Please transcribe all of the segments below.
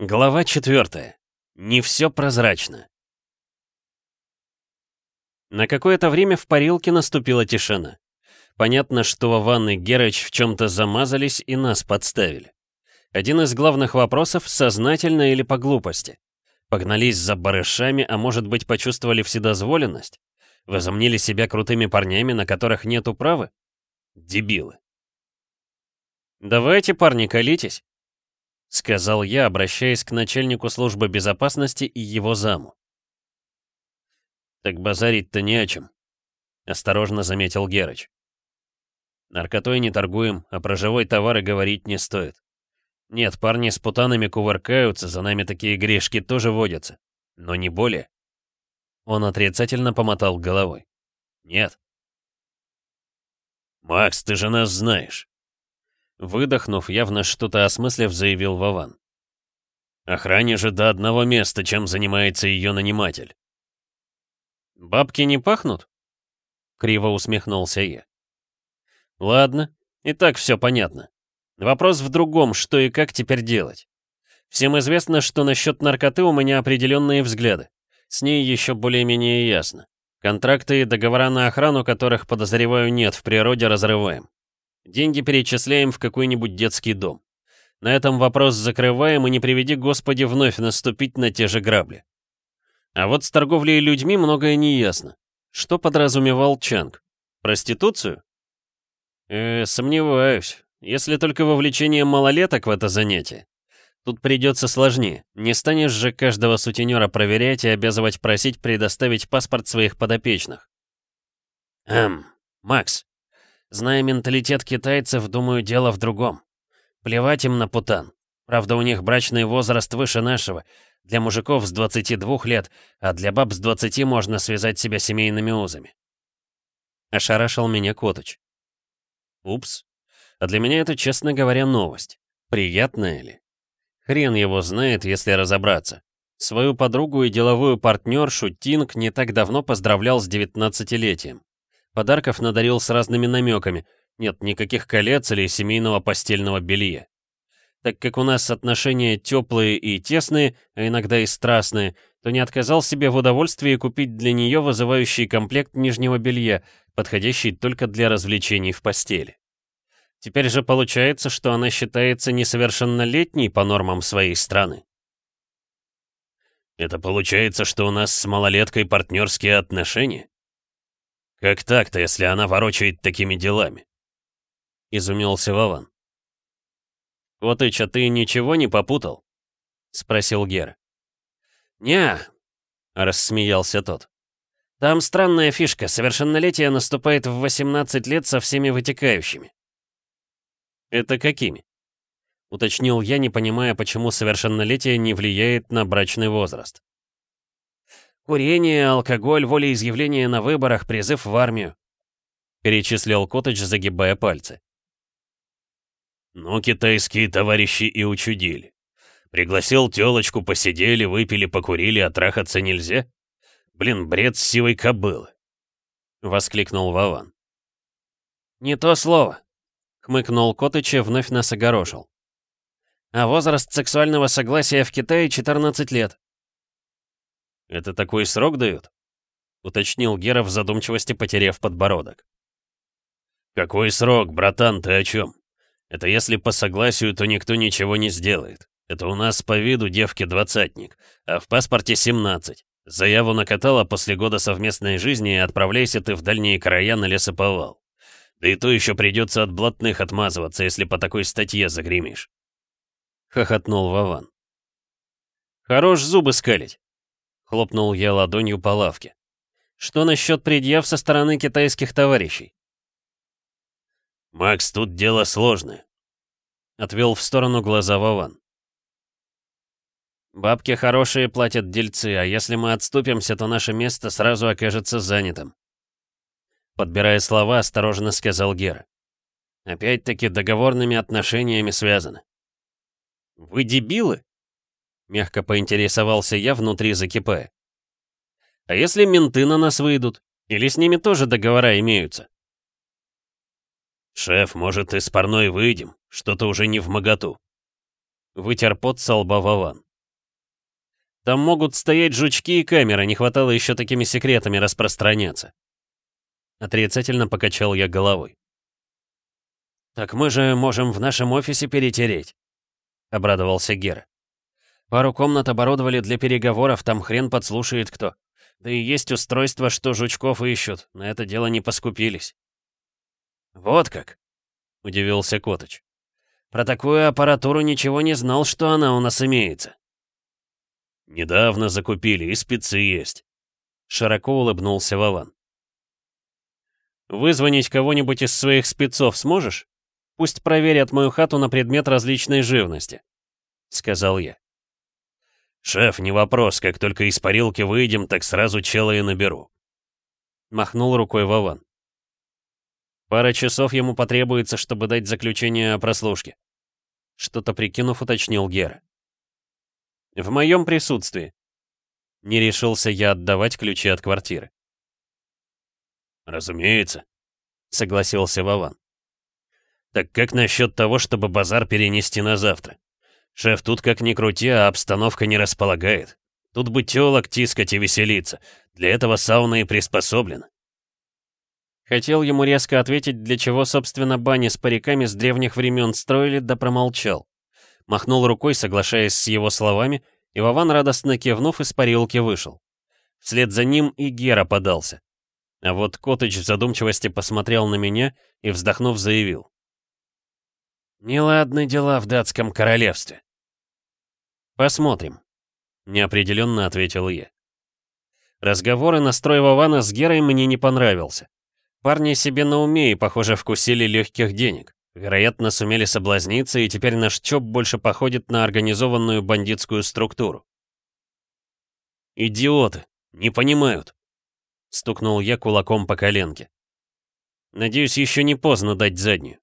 Глава 4. Не все прозрачно. На какое-то время в парилке наступила тишина. Понятно, что Вован и Герыч в чем-то замазались и нас подставили. Один из главных вопросов — сознательно или по глупости. Погнались за барышами, а может быть почувствовали вседозволенность? Возомнили себя крутыми парнями, на которых нет управы? Дебилы. «Давайте, парни, колитесь», — сказал я, обращаясь к начальнику службы безопасности и его заму. «Так базарить-то не о чем», — осторожно заметил Герыч. «Наркотой не торгуем, а про живой товар и говорить не стоит. Нет, парни с путанами кувыркаются, за нами такие грешки тоже водятся. Но не более». Он отрицательно помотал головой. «Нет». «Макс, ты же нас знаешь. Выдохнув, явно что-то осмыслив, заявил Вован. Охране же до одного места, чем занимается ее наниматель. «Бабки не пахнут?» Криво усмехнулся я. «Ладно, и так все понятно. Вопрос в другом, что и как теперь делать. Всем известно, что насчет наркоты у меня определенные взгляды. С ней еще более-менее ясно. Контракты и договора на охрану, которых, подозреваю, нет в природе, разрываем. Деньги перечисляем в какой-нибудь детский дом. На этом вопрос закрываем и не приведи Господи вновь наступить на те же грабли. А вот с торговлей людьми многое не ясно. Что подразумевал Чанг? Проституцию? Э, сомневаюсь. Если только вовлечение малолеток в это занятие. Тут придется сложнее. Не станешь же каждого сутенера проверять и обязывать просить предоставить паспорт своих подопечных. Эм, Макс, Зная менталитет китайцев, думаю, дело в другом. Плевать им на путан. Правда, у них брачный возраст выше нашего. Для мужиков с 22 лет, а для баб с 20 можно связать себя семейными узами. Ошарашил меня Коточ. Упс. А для меня это, честно говоря, новость. Приятная ли? Хрен его знает, если разобраться. Свою подругу и деловую партнершу Тинг не так давно поздравлял с 19-летием. Подарков надарил с разными намеками. Нет никаких колец или семейного постельного белья. Так как у нас отношения теплые и тесные, а иногда и страстные, то не отказал себе в удовольствии купить для нее вызывающий комплект нижнего белья, подходящий только для развлечений в постели. Теперь же получается, что она считается несовершеннолетней по нормам своей страны. Это получается, что у нас с малолеткой партнерские отношения? «Как так-то, если она ворочает такими делами?» — изумился Вован. «Вот и ты ничего не попутал?» — спросил Гера. «Не-а», рассмеялся тот. «Там странная фишка, совершеннолетие наступает в 18 лет со всеми вытекающими». «Это какими?» — уточнил я, не понимая, почему совершеннолетие не влияет на брачный возраст. Курение, алкоголь, волеизъявление на выборах, призыв в армию. Перечислил Коточ, загибая пальцы. Ну, китайские товарищи и учудили. Пригласил тёлочку, посидели, выпили, покурили, а трахаться нельзя? Блин, бред с сивой кобылы. Воскликнул Вован. «Не то слово», — хмыкнул Котыч и вновь нас огорошил. «А возраст сексуального согласия в Китае 14 лет. «Это такой срок дают?» — уточнил Гера в задумчивости, потеряв подбородок. «Какой срок, братан, ты о чем? Это если по согласию, то никто ничего не сделает. Это у нас по виду девки двадцатник, а в паспорте 17. Заяву накатала после года совместной жизни и отправляйся ты в дальние края на лесоповал. Да и то еще придется от блатных отмазываться, если по такой статье загремишь. Хохотнул Вован. Хорош зубы скалить. Хлопнул я ладонью по лавке. Что насчет предъяв со стороны китайских товарищей? «Макс, тут дело сложное», — отвел в сторону глаза Вован. «Бабки хорошие платят дельцы, а если мы отступимся, то наше место сразу окажется занятым». Подбирая слова, осторожно сказал Гера. «Опять-таки договорными отношениями связаны». «Вы дебилы?» Мягко поинтересовался я, внутри закипая. «А если менты на нас выйдут? Или с ними тоже договора имеются?» «Шеф, может, из парной выйдем? Что-то уже не в моготу». Вытер пот со лба Вован. Там могут стоять жучки и камеры, не хватало еще такими секретами распространяться. Отрицательно покачал я головой. «Так мы же можем в нашем офисе перетереть», — обрадовался Гера. «Пару комнат оборудовали для переговоров, там хрен подслушает кто. Да и есть устройство, что жучков ищут, на это дело не поскупились». «Вот как?» — удивился Коточ. «Про такую аппаратуру ничего не знал, что она у нас имеется». «Недавно закупили, и спецы есть», — широко улыбнулся Вован. «Вызвонить кого-нибудь из своих спецов сможешь? Пусть проверят мою хату на предмет различной живности», — сказал я. «Шеф, не вопрос, как только из парилки выйдем, так сразу чела и наберу». Махнул рукой Вован. Пара часов ему потребуется, чтобы дать заключение о прослушке. Что-то прикинув, уточнил Гера. В моем присутствии. Не решился я отдавать ключи от квартиры. «Разумеется», — согласился Вован. «Так как насчет того, чтобы базар перенести на завтра? Шеф, тут как ни крути, а обстановка не располагает. Тут бы тёлок тискать и веселиться. Для этого сауна и приспособлена». Хотел ему резко ответить, для чего, собственно, бани с париками с древних времен строили, да промолчал. Махнул рукой, соглашаясь с его словами, и Вован, радостно кивнув, из парилки вышел. Вслед за ним и Гера подался. А вот Котыч в задумчивости посмотрел на меня и, вздохнув, заявил. «Неладны дела в датском королевстве». «Посмотрим», — неопределенно ответил я. Разговор и настрой Вована с Герой мне не понравился. Парни себе на уме и, похоже, вкусили легких денег. Вероятно, сумели соблазниться, и теперь наш ЧОП больше походит на организованную бандитскую структуру. «Идиоты! Не понимают!» — стукнул я кулаком по коленке. «Надеюсь, еще не поздно дать заднюю».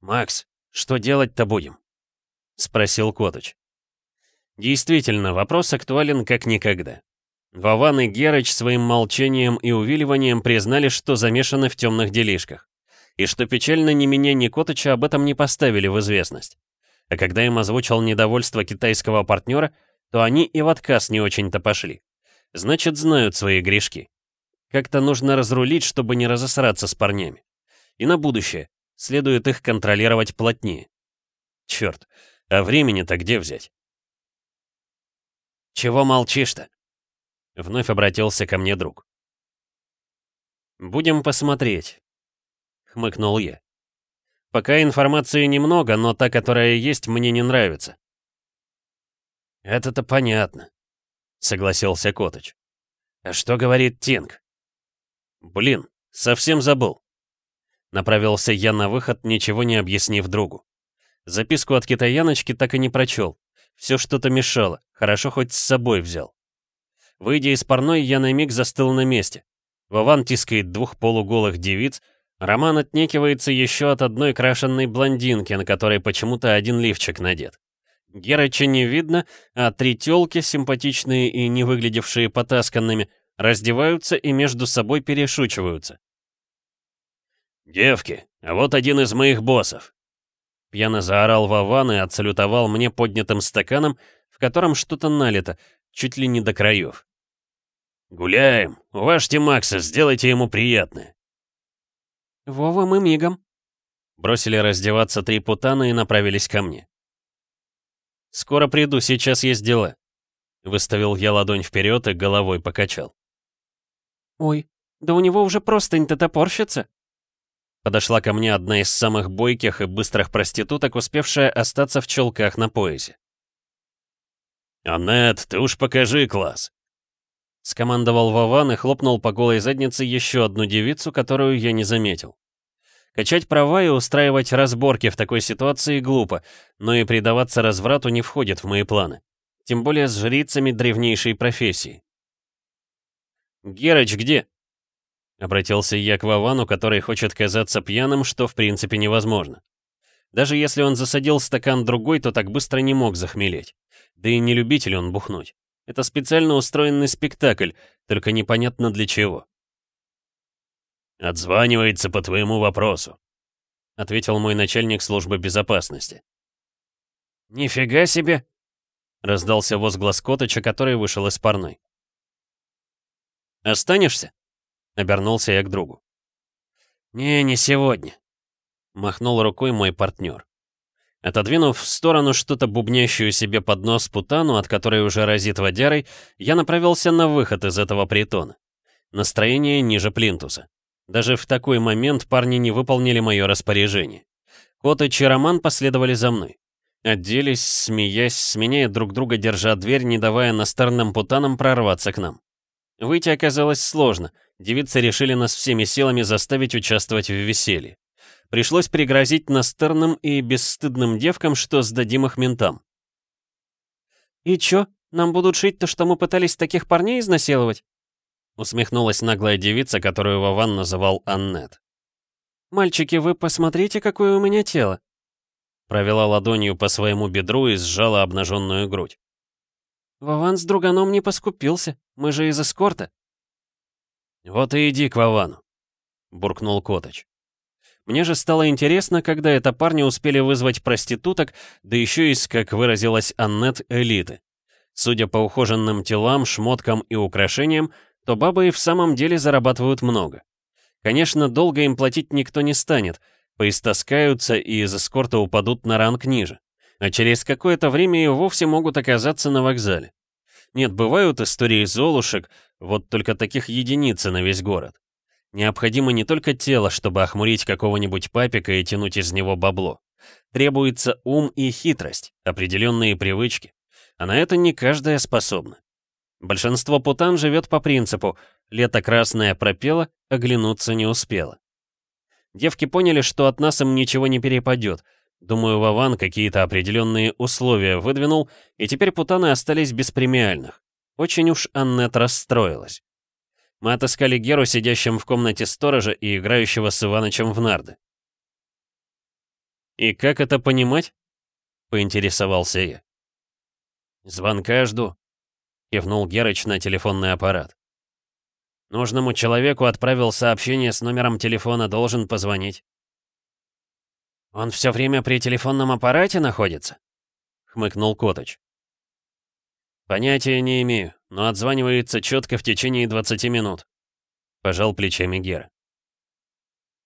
«Макс, что делать-то будем?» — спросил Коточ. Действительно, вопрос актуален как никогда. Вован и Герыч своим молчанием и увиливанием признали, что замешаны в темных делишках. И что печально ни меня, ни Котыча об этом не поставили в известность. А когда им озвучил недовольство китайского партнера, то они и в отказ не очень-то пошли. Значит, знают свои грешки. Как-то нужно разрулить, чтобы не разосраться с парнями. И на будущее. Следует их контролировать плотнее. Черт, а времени-то где взять? «Чего молчишь-то?» Вновь обратился ко мне друг. «Будем посмотреть», — хмыкнул я. «Пока информации немного, но та, которая есть, мне не нравится». «Это-то понятно», — согласился Коточ. «А что говорит Тинг?» «Блин, совсем забыл». Направился я на выход, ничего не объяснив другу. Записку от китаяночки так и не прочел. Все что-то мешало, хорошо хоть с собой взял. Выйдя из парной, я на миг застыл на месте. Вован тискает двух полуголых девиц, Роман отнекивается еще от одной крашенной блондинки, на которой почему-то один лифчик надет. Герыча не видно, а три тёлки, симпатичные и не выглядевшие потасканными, раздеваются и между собой перешучиваются. «Девки, а вот один из моих боссов!» Пьяно заорал Вован и отсалютовал мне поднятым стаканом, в котором что-то налито, чуть ли не до краев. «Гуляем! Уважьте Макса, сделайте ему приятное!» «Вова, мы мигом!» Бросили раздеваться три путана и направились ко мне. «Скоро приду, сейчас есть дела», — выставил я ладонь вперед и головой покачал. «Ой, да у него уже простынь-то топорщится!» Подошла ко мне одна из самых бойких и быстрых проституток, успевшая остаться в челках на поясе. «Аннет, ты уж покажи класс!» Скомандовал Вован и хлопнул по голой заднице еще одну девицу, которую я не заметил. Качать права и устраивать разборки в такой ситуации глупо, но и предаваться разврату не входит в мои планы. Тем более с жрицами древнейшей профессии. «Герыч где?» Обратился я к Вовану, который хочет казаться пьяным, что в принципе невозможно. Даже если он засадил стакан другой, то так быстро не мог захмелеть. Да и не любитель он бухнуть. Это специально устроенный спектакль, только непонятно для чего. «Отзванивается по твоему вопросу», — ответил мой начальник службы безопасности. «Нифига себе!» Раздался возглас Котыча, который вышел из парной. «Останешься?» — обернулся я к другу. «Не, не сегодня», — махнул рукой мой партнер. Отодвинув в сторону что-то бубнящую себе под нос путану, от которой уже разит водярой, я направился на выход из этого притона. Настроение ниже плинтуса. Даже в такой момент парни не выполнили мое распоряжение. Котыч и Роман последовали за мной. Оделись, смеясь, сменяя друг друга, держа дверь, не давая настырным путанам прорваться к нам. Выйти оказалось сложно. Девицы решили нас всеми силами заставить участвовать в веселье. Пришлось пригрозить настырным и бесстыдным девкам, что сдадим их ментам. «И чё, нам будут шить то, что мы пытались таких парней изнасиловать?» Усмехнулась наглая девица, которую Вован называл Аннет. «Мальчики, вы посмотрите, какое у меня тело!» Провела ладонью по своему бедру и сжала обнаженную грудь. «Вован с друганом не поскупился, мы же из эскорта». «Вот и иди к Вовану», — буркнул Коточ. Мне же стало интересно, когда это парни успели вызвать проституток, да еще из, как выразилась Аннет, элиты. Судя по ухоженным телам, шмоткам и украшениям, то бабы и в самом деле зарабатывают много. Конечно, долго им платить никто не станет, поистаскаются и из эскорта упадут на ранг ниже. А через какое-то время и вовсе могут оказаться на вокзале. Нет, бывают истории золушек, вот только таких единицы на весь город. Необходимо не только тело, чтобы охмурить какого-нибудь папика и тянуть из него бабло. Требуется ум и хитрость, определенные привычки. А на это не каждая способна. Большинство путан живет по принципу «лето красное пропело, оглянуться не успела». Девки поняли, что от нас им ничего не перепадет. Думаю, Вован какие-то определенные условия выдвинул, и теперь путаны остались без премиальных. Очень уж Аннет расстроилась. Мы отыскали Геру, сидящим в комнате сторожа и играющего с Иванычем в нарды. «И как это понимать?» — поинтересовался я. «Звонка жду», — кивнул Герыч на телефонный аппарат. «Нужному человеку отправил сообщение с номером телефона, должен позвонить». «Он все время при телефонном аппарате находится?» — хмыкнул Коточ. «Понятия не имею но отзванивается четко в течение 20 минут. Пожал плечами Гера.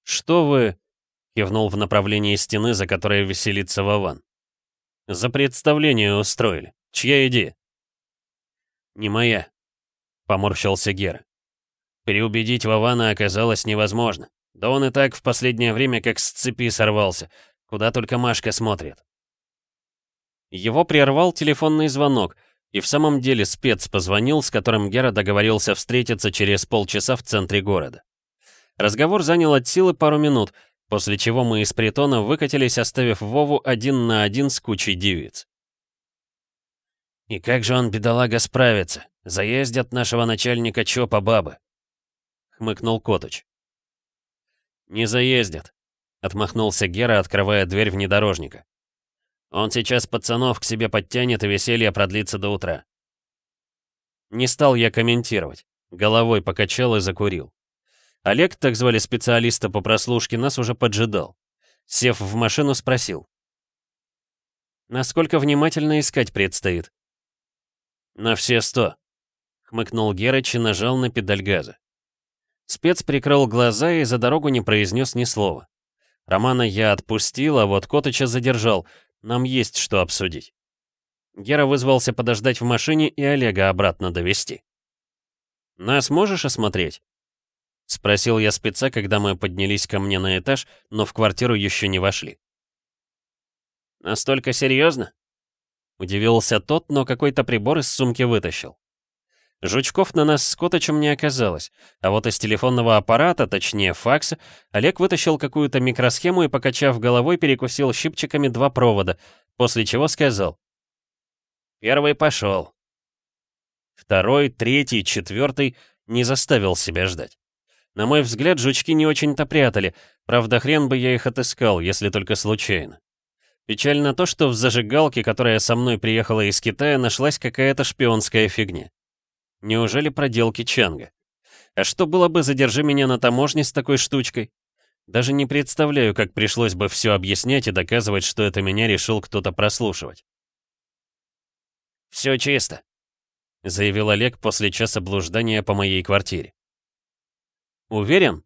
«Что вы...» — кивнул в направлении стены, за которой веселится Вован. «За представление устроили. Чья идея?» «Не моя», — поморщился Гера. Переубедить Вована оказалось невозможно. Да он и так в последнее время как с цепи сорвался. Куда только Машка смотрит. Его прервал телефонный звонок — и в самом деле спец позвонил, с которым Гера договорился встретиться через полчаса в центре города. Разговор занял от силы пару минут, после чего мы из притона выкатились, оставив Вову один на один с кучей девиц. «И как же он, бедолага, справится? Заездят нашего начальника Чопа бабы!» — хмыкнул Коточ. «Не заездят», — отмахнулся Гера, открывая дверь внедорожника. Он сейчас пацанов к себе подтянет, и веселье продлится до утра. Не стал я комментировать. Головой покачал и закурил. Олег, так звали специалиста по прослушке, нас уже поджидал. Сев в машину, спросил. «Насколько внимательно искать предстоит?» «На все сто», — хмыкнул Герыч и нажал на педаль газа. Спец прикрыл глаза и за дорогу не произнес ни слова. Романа я отпустил, а вот Котыча задержал, нам есть что обсудить. Гера вызвался подождать в машине и Олега обратно довести. «Нас можешь осмотреть?» Спросил я спеца, когда мы поднялись ко мне на этаж, но в квартиру еще не вошли. «Настолько серьезно?» Удивился тот, но какой-то прибор из сумки вытащил. Жучков на нас с Коточем не оказалось, а вот из телефонного аппарата, точнее факса, Олег вытащил какую-то микросхему и, покачав головой, перекусил щипчиками два провода, после чего сказал. «Первый пошел». Второй, третий, четвертый не заставил себя ждать. На мой взгляд, жучки не очень-то прятали, правда, хрен бы я их отыскал, если только случайно. Печально то, что в зажигалке, которая со мной приехала из Китая, нашлась какая-то шпионская фигня. Неужели проделки Чанга? А что было бы, задержи меня на таможне с такой штучкой? Даже не представляю, как пришлось бы все объяснять и доказывать, что это меня решил кто-то прослушивать. все чисто», — заявил Олег после часа блуждания по моей квартире. «Уверен?»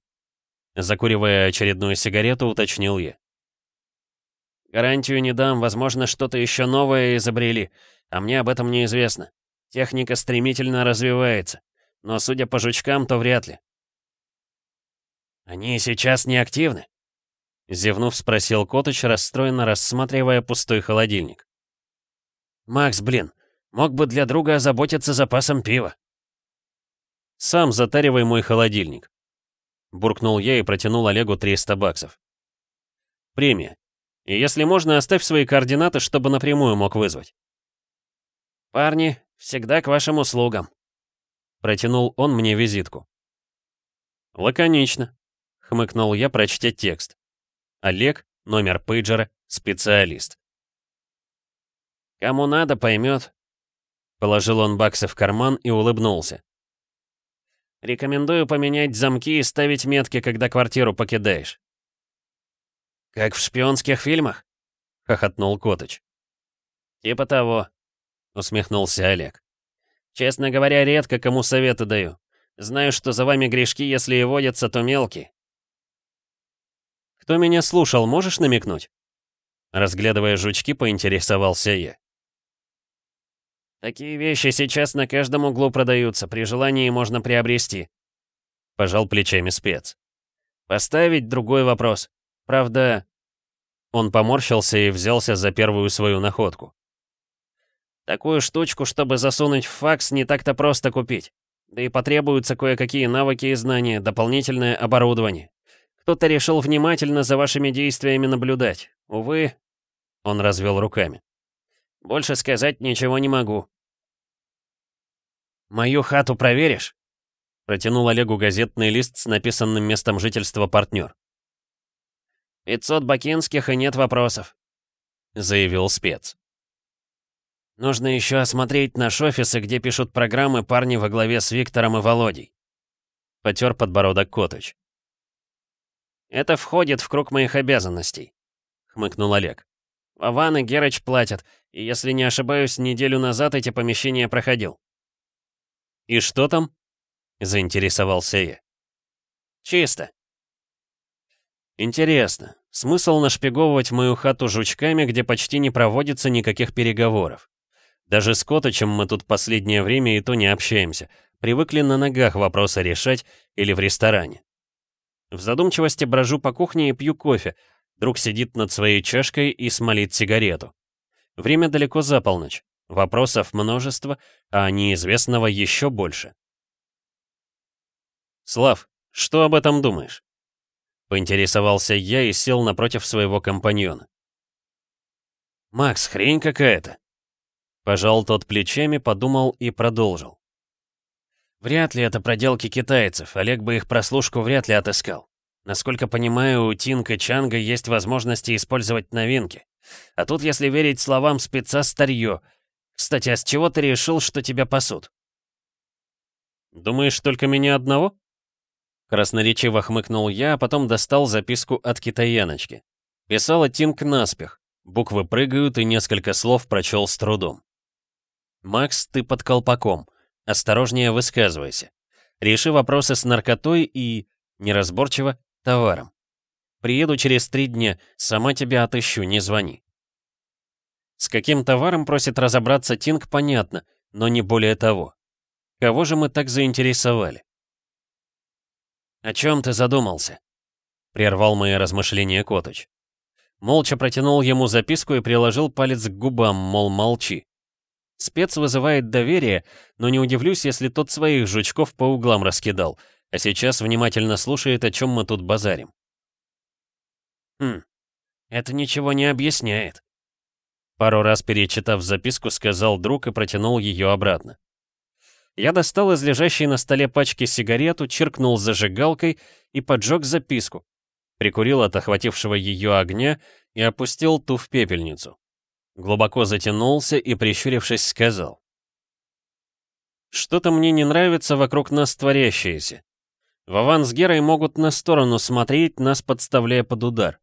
Закуривая очередную сигарету, уточнил я. «Гарантию не дам, возможно, что-то еще новое изобрели, а мне об этом неизвестно. Техника стремительно развивается, но, судя по жучкам, то вряд ли». «Они сейчас не активны?» Зевнув, спросил Котыч, расстроенно рассматривая пустой холодильник. «Макс, блин, мог бы для друга озаботиться запасом пива». «Сам затаривай мой холодильник», — буркнул я и протянул Олегу 300 баксов. «Премия. И если можно, оставь свои координаты, чтобы напрямую мог вызвать». «Парни, всегда к вашим услугам», — протянул он мне визитку. «Лаконично», — хмыкнул я, прочтя текст. Олег, номер пейджера, специалист. «Кому надо, поймет», — положил он баксы в карман и улыбнулся. «Рекомендую поменять замки и ставить метки, когда квартиру покидаешь». «Как в шпионских фильмах?» — хохотнул Котыч. «Типа того», — усмехнулся Олег. «Честно говоря, редко кому советы даю. Знаю, что за вами грешки, если и водятся, то мелкие». «Кто меня слушал, можешь намекнуть?» Разглядывая жучки, поинтересовался я. «Такие вещи сейчас на каждом углу продаются, при желании можно приобрести», — пожал плечами спец. «Поставить другой вопрос. Правда...» Он поморщился и взялся за первую свою находку. Такую штучку, чтобы засунуть в факс, не так-то просто купить. Да и потребуются кое-какие навыки и знания, дополнительное оборудование. Кто-то решил внимательно за вашими действиями наблюдать. Увы, он развел руками. Больше сказать ничего не могу. «Мою хату проверишь?» Протянул Олегу газетный лист с написанным местом жительства партнер. «Пятьсот бакинских и нет вопросов», — заявил спец. Нужно еще осмотреть наш офис, где пишут программы парни во главе с Виктором и Володей. Потер подбородок Котыч. Это входит в круг моих обязанностей, хмыкнул Олег. Вован и Герыч платят, и если не ошибаюсь, неделю назад эти помещения проходил. «И что там?» — заинтересовался я. «Чисто». «Интересно, смысл нашпиговывать мою хату жучками, где почти не проводится никаких переговоров? Даже с Коточем мы тут последнее время и то не общаемся. Привыкли на ногах вопросы решать или в ресторане. В задумчивости брожу по кухне и пью кофе. Друг сидит над своей чашкой и смолит сигарету. Время далеко за полночь. Вопросов множество, а неизвестного еще больше. «Слав, что об этом думаешь?» Поинтересовался я и сел напротив своего компаньона. «Макс, хрень какая-то!» Пожал тот плечами, подумал и продолжил. Вряд ли это проделки китайцев, Олег бы их прослушку вряд ли отыскал. Насколько понимаю, у Тинка Чанга есть возможности использовать новинки. А тут, если верить словам спеца, старье. Кстати, а с чего ты решил, что тебя пасут? Думаешь, только меня одного? Красноречиво хмыкнул я, а потом достал записку от китаяночки. Писала Тинк наспех. Буквы прыгают, и несколько слов прочел с трудом. «Макс, ты под колпаком. Осторожнее высказывайся. Реши вопросы с наркотой и, неразборчиво, товаром. Приеду через три дня, сама тебя отыщу, не звони». С каким товаром просит разобраться Тинг, понятно, но не более того. Кого же мы так заинтересовали? «О чем ты задумался?» — прервал мои размышления Коточ. Молча протянул ему записку и приложил палец к губам, мол, молчи. Спец вызывает доверие, но не удивлюсь, если тот своих жучков по углам раскидал, а сейчас внимательно слушает, о чем мы тут базарим. «Хм, это ничего не объясняет», Пару раз перечитав записку, сказал друг и протянул ее обратно. Я достал из лежащей на столе пачки сигарету, чиркнул зажигалкой и поджег записку. Прикурил от охватившего ее огня и опустил ту в пепельницу. Глубоко затянулся и, прищурившись, сказал. «Что-то мне не нравится вокруг нас творящееся. Вован с Герой могут на сторону смотреть, нас подставляя под удар.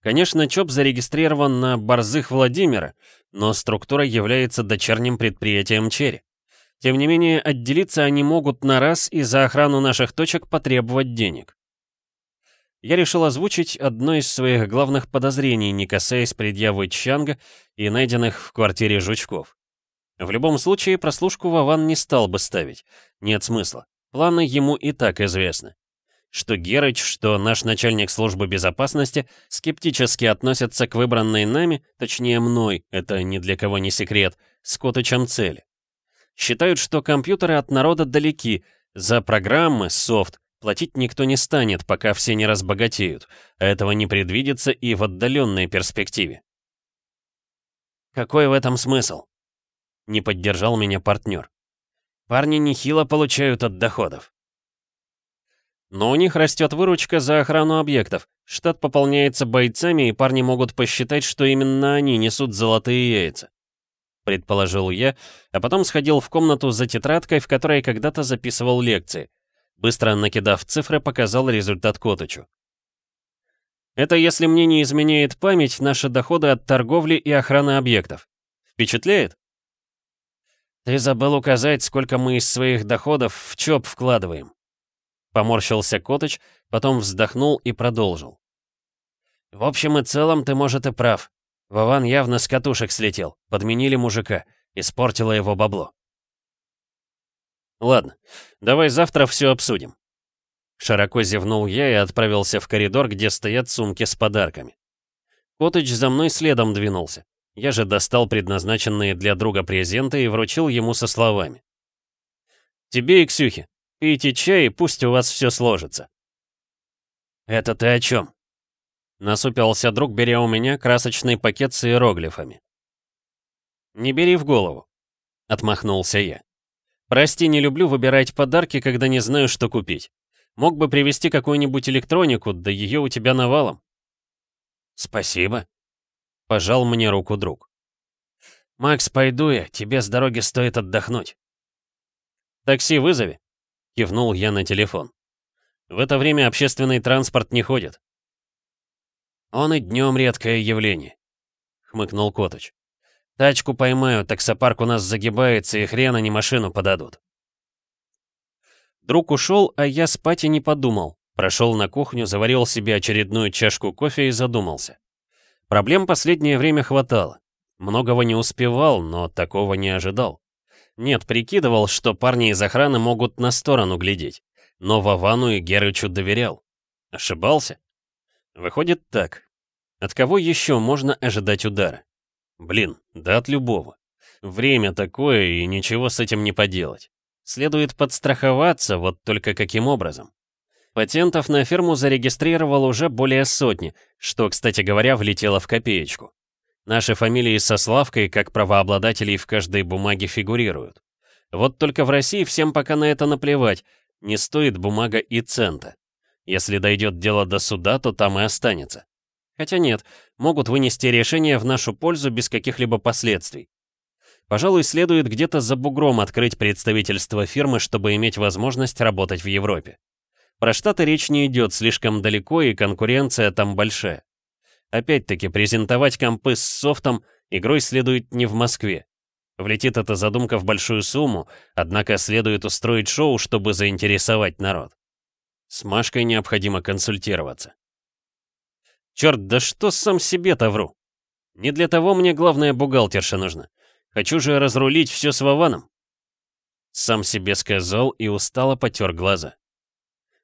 Конечно, ЧОП зарегистрирован на Борзых Владимира, но структура является дочерним предприятием Черри. Тем не менее, отделиться они могут на раз и за охрану наших точек потребовать денег. Я решил озвучить одно из своих главных подозрений, не касаясь предъявы Чанга и найденных в квартире жучков. В любом случае, прослушку Вован не стал бы ставить. Нет смысла. Планы ему и так известны. Что Герыч, что наш начальник службы безопасности скептически относятся к выбранной нами, точнее мной, это ни для кого не секрет, с Котычем цели. Считают, что компьютеры от народа далеки, за программы, софт, платить никто не станет, пока все не разбогатеют, а этого не предвидится и в отдаленной перспективе. «Какой в этом смысл?» Не поддержал меня партнер. «Парни нехило получают от доходов». Но у них растет выручка за охрану объектов. Штат пополняется бойцами, и парни могут посчитать, что именно они несут золотые яйца предположил я, а потом сходил в комнату за тетрадкой, в которой когда-то записывал лекции. Быстро накидав цифры, показал результат Коточу. Это, если мне не изменяет память, наши доходы от торговли и охраны объектов. Впечатляет? Ты забыл указать, сколько мы из своих доходов в ЧОП вкладываем. Поморщился Коточ, потом вздохнул и продолжил. В общем и целом, ты, может, и прав. Вован явно с катушек слетел. Подменили мужика. Испортило его бабло. Ладно, давай завтра все обсудим. Широко зевнул я и отправился в коридор, где стоят сумки с подарками. Котыч за мной следом двинулся. Я же достал предназначенные для друга презенты и вручил ему со словами. «Тебе и Ксюхе. Пейте чай, и пусть у вас все сложится». «Это ты о чем?» Насупился друг, беря у меня красочный пакет с иероглифами. «Не бери в голову», — отмахнулся я. «Прости, не люблю выбирать подарки, когда не знаю, что купить. Мог бы привезти какую-нибудь электронику, да ее у тебя навалом». «Спасибо», — пожал мне руку друг. «Макс, пойду я, тебе с дороги стоит отдохнуть». «Такси вызови», — кивнул я на телефон. «В это время общественный транспорт не ходит. «Он и днем редкое явление», — хмыкнул Коточ. «Тачку поймаю, таксопарк у нас загибается, и хрена не машину подадут». Друг ушел, а я спать и не подумал. Прошел на кухню, заварил себе очередную чашку кофе и задумался. Проблем последнее время хватало. Многого не успевал, но такого не ожидал. Нет, прикидывал, что парни из охраны могут на сторону глядеть. Но Вовану и Герычу доверял. Ошибался? Выходит так. От кого еще можно ожидать удара? Блин, да от любого. Время такое, и ничего с этим не поделать. Следует подстраховаться, вот только каким образом? Патентов на ферму зарегистрировал уже более сотни, что, кстати говоря, влетело в копеечку. Наши фамилии со Славкой как правообладателей в каждой бумаге фигурируют. Вот только в России всем пока на это наплевать, не стоит бумага и цента. Если дойдет дело до суда, то там и останется. Хотя нет, могут вынести решение в нашу пользу без каких-либо последствий. Пожалуй, следует где-то за бугром открыть представительство фирмы, чтобы иметь возможность работать в Европе. Про Штаты речь не идет слишком далеко, и конкуренция там большая. Опять-таки, презентовать компы с софтом игрой следует не в Москве. Влетит эта задумка в большую сумму, однако следует устроить шоу, чтобы заинтересовать народ. С Машкой необходимо консультироваться. Черт, да что сам себе-то вру? Не для того мне главная бухгалтерша нужна. Хочу же разрулить все с Вованом. Сам себе сказал и устало потер глаза.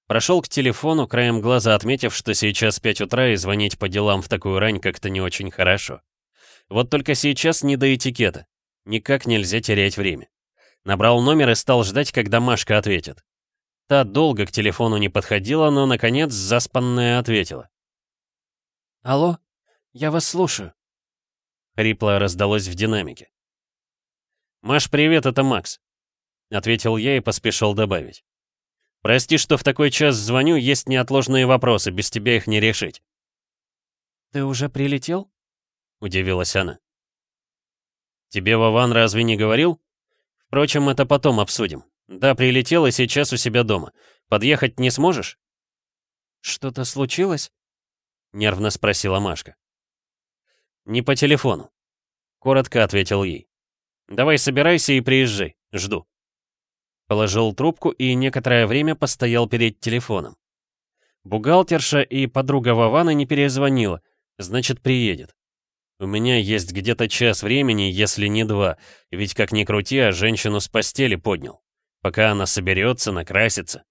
Прошел к телефону, краем глаза отметив, что сейчас 5 утра и звонить по делам в такую рань как-то не очень хорошо. Вот только сейчас не до этикета. Никак нельзя терять время. Набрал номер и стал ждать, когда Машка ответит. Та долго к телефону не подходила, но, наконец, заспанная ответила. «Алло, я вас слушаю», — хрипло раздалось в динамике. «Маш, привет, это Макс», — ответил я и поспешил добавить. «Прости, что в такой час звоню, есть неотложные вопросы, без тебя их не решить». «Ты уже прилетел?» — удивилась она. «Тебе Вован разве не говорил? Впрочем, это потом обсудим. «Да, прилетел и сейчас у себя дома. Подъехать не сможешь?» «Что-то случилось?» Нервно спросила Машка. «Не по телефону», — коротко ответил ей. «Давай собирайся и приезжай, жду». Положил трубку и некоторое время постоял перед телефоном. Бухгалтерша и подруга Вована не перезвонила, значит, приедет. У меня есть где-то час времени, если не два, ведь как ни крути, а женщину с постели поднял. Пока она соберется, накрасится.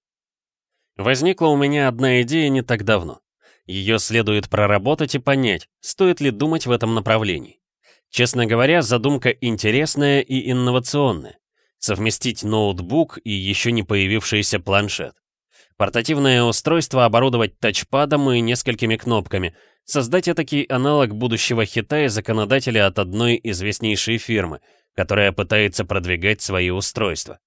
Возникла у меня одна идея не так давно. Ее следует проработать и понять, стоит ли думать в этом направлении. Честно говоря, задумка интересная и инновационная совместить ноутбук и еще не появившийся планшет. Портативное устройство оборудовать тачпадом и несколькими кнопками, создать этакий аналог будущего хита и законодателя от одной известнейшей фирмы, которая пытается продвигать свои устройства.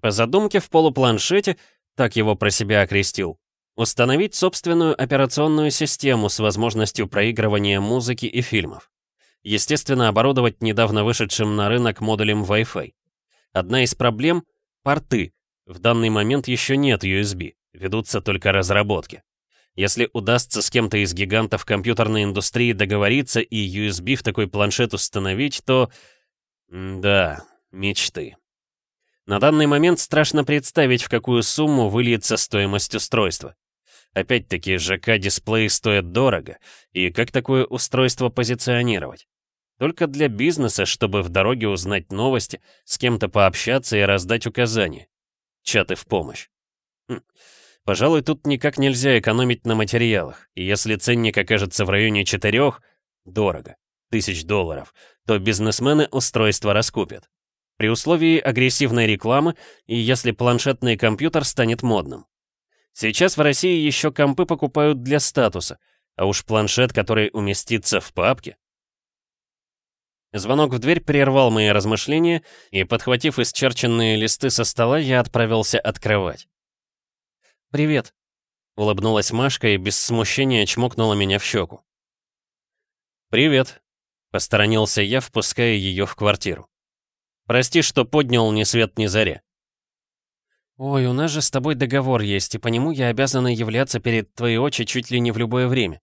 По задумке в полупланшете, так его про себя окрестил, установить собственную операционную систему с возможностью проигрывания музыки и фильмов. Естественно, оборудовать недавно вышедшим на рынок модулем Wi-Fi. Одна из проблем — порты. В данный момент еще нет USB, ведутся только разработки. Если удастся с кем-то из гигантов компьютерной индустрии договориться и USB в такой планшет установить, то... Да, мечты. На данный момент страшно представить, в какую сумму выльется стоимость устройства. Опять-таки, ЖК-дисплей стоит дорого, и как такое устройство позиционировать? Только для бизнеса, чтобы в дороге узнать новости, с кем-то пообщаться и раздать указания. Чаты в помощь. Хм. Пожалуй, тут никак нельзя экономить на материалах, и если ценник окажется в районе четырех, дорого, тысяч долларов, то бизнесмены устройство раскупят. При условии агрессивной рекламы и если планшетный компьютер станет модным. Сейчас в России еще компы покупают для статуса, а уж планшет, который уместится в папке, Звонок в дверь прервал мои размышления, и, подхватив исчерченные листы со стола, я отправился открывать. «Привет», — улыбнулась Машка и без смущения чмокнула меня в щеку. «Привет», — посторонился я, впуская ее в квартиру. «Прости, что поднял ни свет ни заря». «Ой, у нас же с тобой договор есть, и по нему я обязана являться перед твои очи чуть ли не в любое время.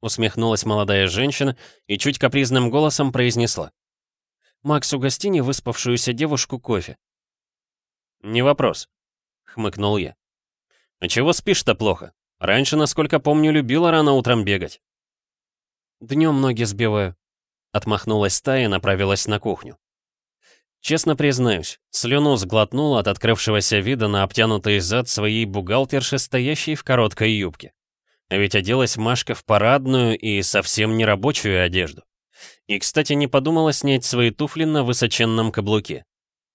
Усмехнулась молодая женщина и чуть капризным голосом произнесла. «Макс, угости не выспавшуюся девушку кофе». «Не вопрос», — хмыкнул я. «А чего спишь-то плохо? Раньше, насколько помню, любила рано утром бегать». «Днем ноги сбиваю», — отмахнулась та и направилась на кухню. Честно признаюсь, слюну сглотнул от открывшегося вида на обтянутый зад своей бухгалтерши, стоящей в короткой юбке. Ведь оделась Машка в парадную и совсем не рабочую одежду. И, кстати, не подумала снять свои туфли на высоченном каблуке.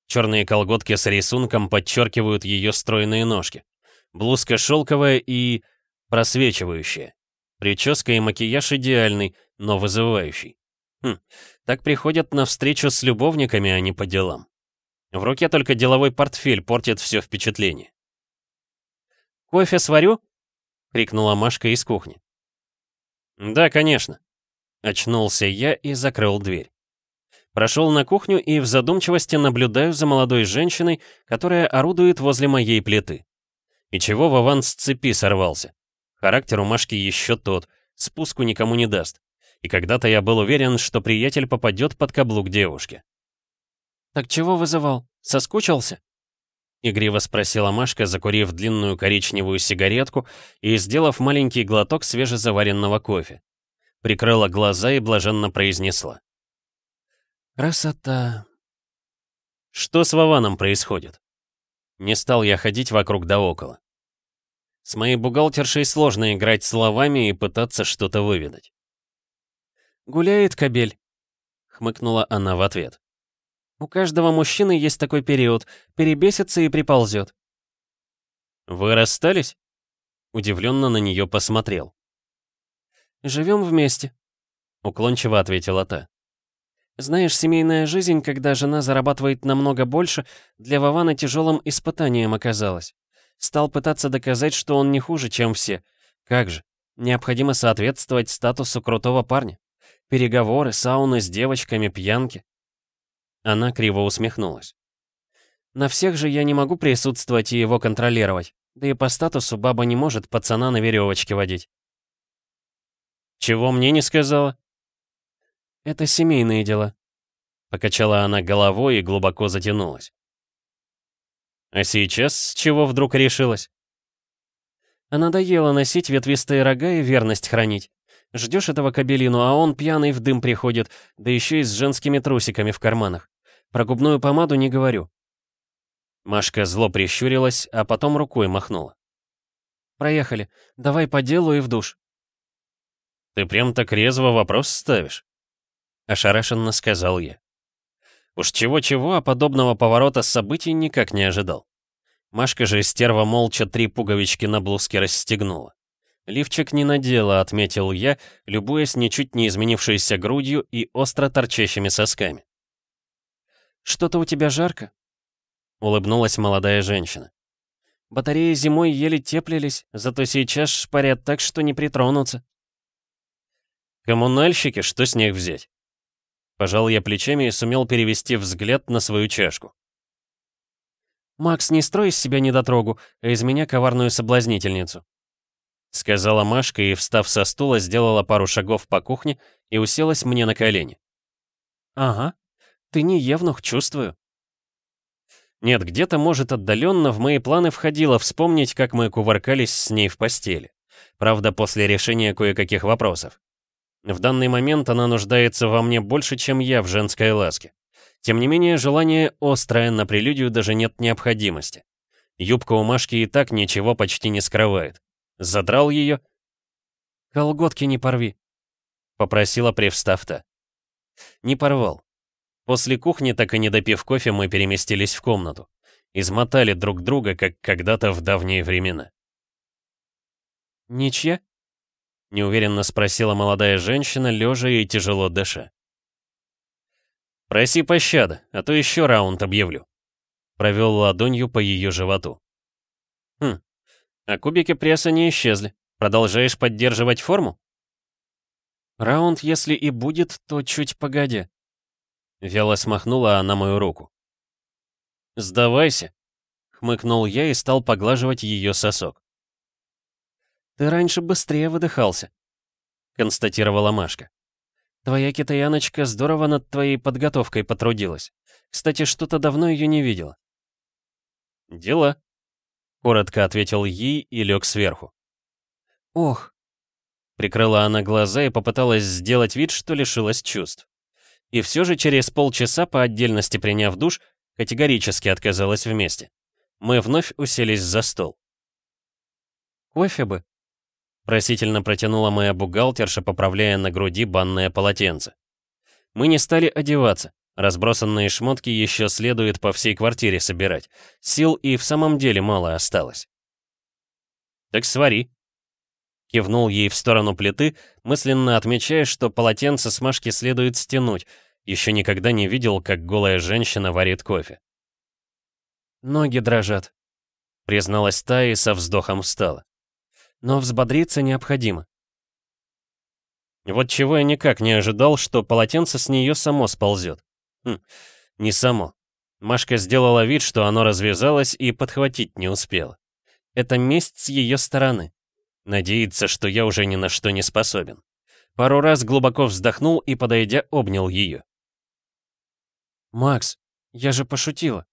Черные колготки с рисунком подчеркивают ее стройные ножки. Блузка шелковая и... просвечивающая. Прическа и макияж идеальный, но вызывающий. Хм, так приходят на встречу с любовниками, а не по делам. В руке только деловой портфель портит все впечатление. «Кофе сварю?» — крикнула Машка из кухни. «Да, конечно». Очнулся я и закрыл дверь. Прошел на кухню и в задумчивости наблюдаю за молодой женщиной, которая орудует возле моей плиты. И чего Вован с цепи сорвался? Характер у Машки еще тот, спуску никому не даст. И когда-то я был уверен, что приятель попадет под каблук девушки. «Так чего вызывал? Соскучился?» — игриво спросила Машка, закурив длинную коричневую сигаретку и сделав маленький глоток свежезаваренного кофе. Прикрыла глаза и блаженно произнесла. «Красота!» Что с Вованом происходит? Не стал я ходить вокруг да около. С моей бухгалтершей сложно играть словами и пытаться что-то выведать. «Гуляет кобель», — хмыкнула она в ответ. У каждого мужчины есть такой период, перебесится и приползет. «Вы расстались?» Удивленно на нее посмотрел. «Живем вместе», — уклончиво ответила та. «Знаешь, семейная жизнь, когда жена зарабатывает намного больше, для Вована тяжелым испытанием оказалась. Стал пытаться доказать, что он не хуже, чем все. Как же, необходимо соответствовать статусу крутого парня. Переговоры, сауны с девочками, пьянки. Она криво усмехнулась. На всех же я не могу присутствовать и его контролировать. Да и по статусу баба не может пацана на веревочке водить. Чего мне не сказала? Это семейные дела. Покачала она головой и глубоко затянулась. А сейчас с чего вдруг решилась? А надоело носить ветвистые рога и верность хранить. Ждешь этого кабелину, а он пьяный в дым приходит, да еще и с женскими трусиками в карманах. Про губную помаду не говорю. Машка зло прищурилась, а потом рукой махнула. «Проехали. Давай по делу и в душ». «Ты прям так резво вопрос ставишь?» Ошарашенно сказал я. Уж чего-чего, а подобного поворота событий никак не ожидал. Машка же стерва молча три пуговички на блузке расстегнула. Лифчик не надела, отметил я, любуясь ничуть не изменившейся грудью и остро торчащими сосками. «Что-то у тебя жарко?» — улыбнулась молодая женщина. «Батареи зимой еле теплились, зато сейчас шпарят так, что не притронутся». «Коммунальщики, что с них взять?» Пожал я плечами и сумел перевести взгляд на свою чашку. «Макс, не строй из себя недотрогу, а из меня коварную соблазнительницу», сказала Машка и, встав со стула, сделала пару шагов по кухне и уселась мне на колени. «Ага, ты не евнух, чувствую». Нет, где-то, может, отдаленно в мои планы входило вспомнить, как мы кувыркались с ней в постели. Правда, после решения кое-каких вопросов. В данный момент она нуждается во мне больше, чем я в женской ласке. Тем не менее, желание острое, на прелюдию даже нет необходимости. Юбка у Машки и так ничего почти не скрывает. Задрал ее. «Колготки не порви», — попросила привстав-то. Не порвал. После кухни, так и не допив кофе, мы переместились в комнату. Измотали друг друга, как когда-то в давние времена. «Ничья?» Неуверенно спросила молодая женщина, лежа и тяжело дыша. «Проси пощады, а то еще раунд объявлю». Провел ладонью по ее животу. «Хм, а кубики пресса не исчезли. Продолжаешь поддерживать форму?» «Раунд, если и будет, то чуть погодя». Вяло смахнула она мою руку. «Сдавайся», — хмыкнул я и стал поглаживать ее сосок. «Ты раньше быстрее выдыхался», — констатировала Машка. «Твоя китаяночка здорово над твоей подготовкой потрудилась. Кстати, что-то давно ее не видела». «Дела», — коротко ответил ей и лег сверху. «Ох», — прикрыла она глаза и попыталась сделать вид, что лишилась чувств. И все же через полчаса, по отдельности приняв душ, категорически отказалась вместе. Мы вновь уселись за стол. «Кофе бы», Просительно протянула моя бухгалтерша, поправляя на груди банное полотенце. Мы не стали одеваться. Разбросанные шмотки еще следует по всей квартире собирать. Сил и в самом деле мало осталось. «Так свари», Кивнул ей в сторону плиты, мысленно отмечая, что полотенце с Машки следует стянуть. Еще никогда не видел, как голая женщина варит кофе. «Ноги дрожат», — призналась та и со вздохом встала но взбодриться необходимо. Вот чего я никак не ожидал, что полотенце с нее само сползет. Хм, не само. Машка сделала вид, что оно развязалось и подхватить не успела. Это месть с ее стороны. Надеется, что я уже ни на что не способен. Пару раз глубоко вздохнул и, подойдя, обнял ее. «Макс, я же пошутила!»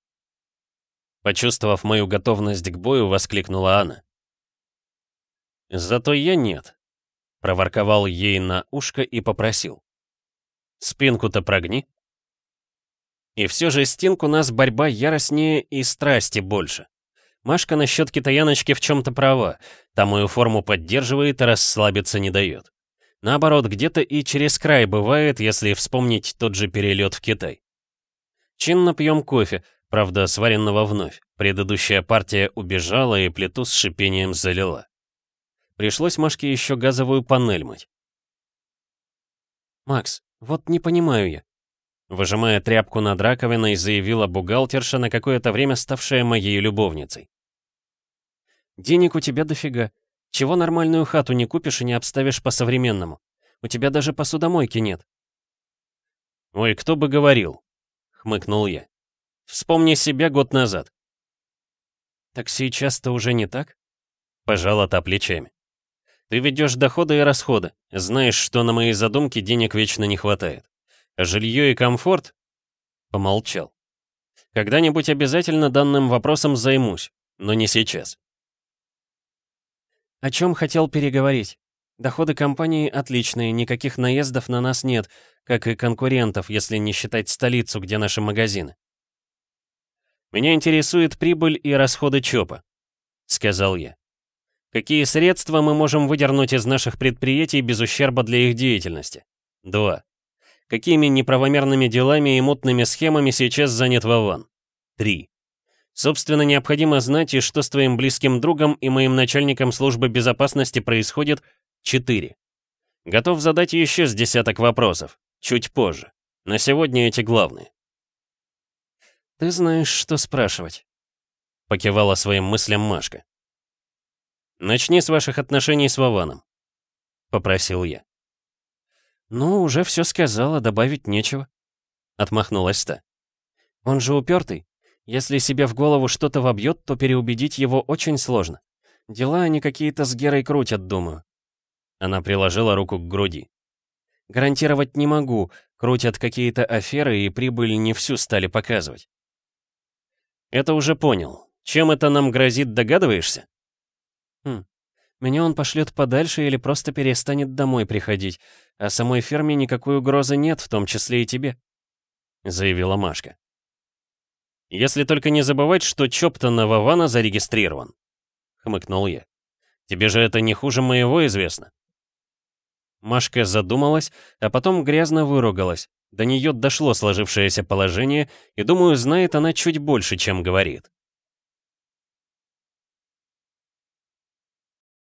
Почувствовав мою готовность к бою, воскликнула она. «Зато я нет», — проворковал ей на ушко и попросил. «Спинку-то прогни». И все же с Тинк у нас борьба яростнее и страсти больше. Машка насчет китаяночки в чем-то права, там мою форму поддерживает и расслабиться не дает. Наоборот, где-то и через край бывает, если вспомнить тот же перелет в Китай. Чинно пьем кофе, правда, сваренного вновь. Предыдущая партия убежала и плиту с шипением залила. Пришлось Машке еще газовую панель мыть. «Макс, вот не понимаю я», выжимая тряпку над раковиной, заявила бухгалтерша, на какое-то время ставшая моей любовницей. «Денег у тебя дофига. Чего нормальную хату не купишь и не обставишь по-современному? У тебя даже посудомойки нет». «Ой, кто бы говорил», — хмыкнул я. «Вспомни себя год назад». «Так сейчас-то уже не так?» — пожала та плечами. Ты ведешь доходы и расходы, знаешь, что на мои задумки денег вечно не хватает. Жилье и комфорт? Помолчал. Когда-нибудь обязательно данным вопросом займусь, но не сейчас. О чем хотел переговорить? Доходы компании отличные, никаких наездов на нас нет, как и конкурентов, если не считать столицу, где наши магазины. Меня интересует прибыль и расходы ЧОПа, сказал я. Какие средства мы можем выдернуть из наших предприятий без ущерба для их деятельности? 2. Какими неправомерными делами и мутными схемами сейчас занят Вован? 3. Собственно, необходимо знать, и что с твоим близким другом и моим начальником службы безопасности происходит 4. Готов задать еще с десяток вопросов. Чуть позже. На сегодня эти главные. «Ты знаешь, что спрашивать», — покивала своим мыслям Машка. «Начни с ваших отношений с Вованом», — попросил я. «Ну, уже все сказала, добавить нечего», — отмахнулась та. «Он же упертый. Если себе в голову что-то вобьет, то переубедить его очень сложно. Дела они какие-то с Герой крутят, думаю. Она приложила руку к груди. «Гарантировать не могу. Крутят какие-то аферы и прибыль не всю стали показывать». «Это уже понял. Чем это нам грозит, догадываешься?» «Хм. Меня он пошлет подальше или просто перестанет домой приходить, а самой ферме никакой угрозы нет, в том числе и тебе», — заявила Машка. «Если только не забывать, что Чоптон на Вавана зарегистрирован», — хмыкнул я. «Тебе же это не хуже моего известно». Машка задумалась, а потом грязно выругалась. До нее дошло сложившееся положение, и, думаю, знает она чуть больше, чем говорит.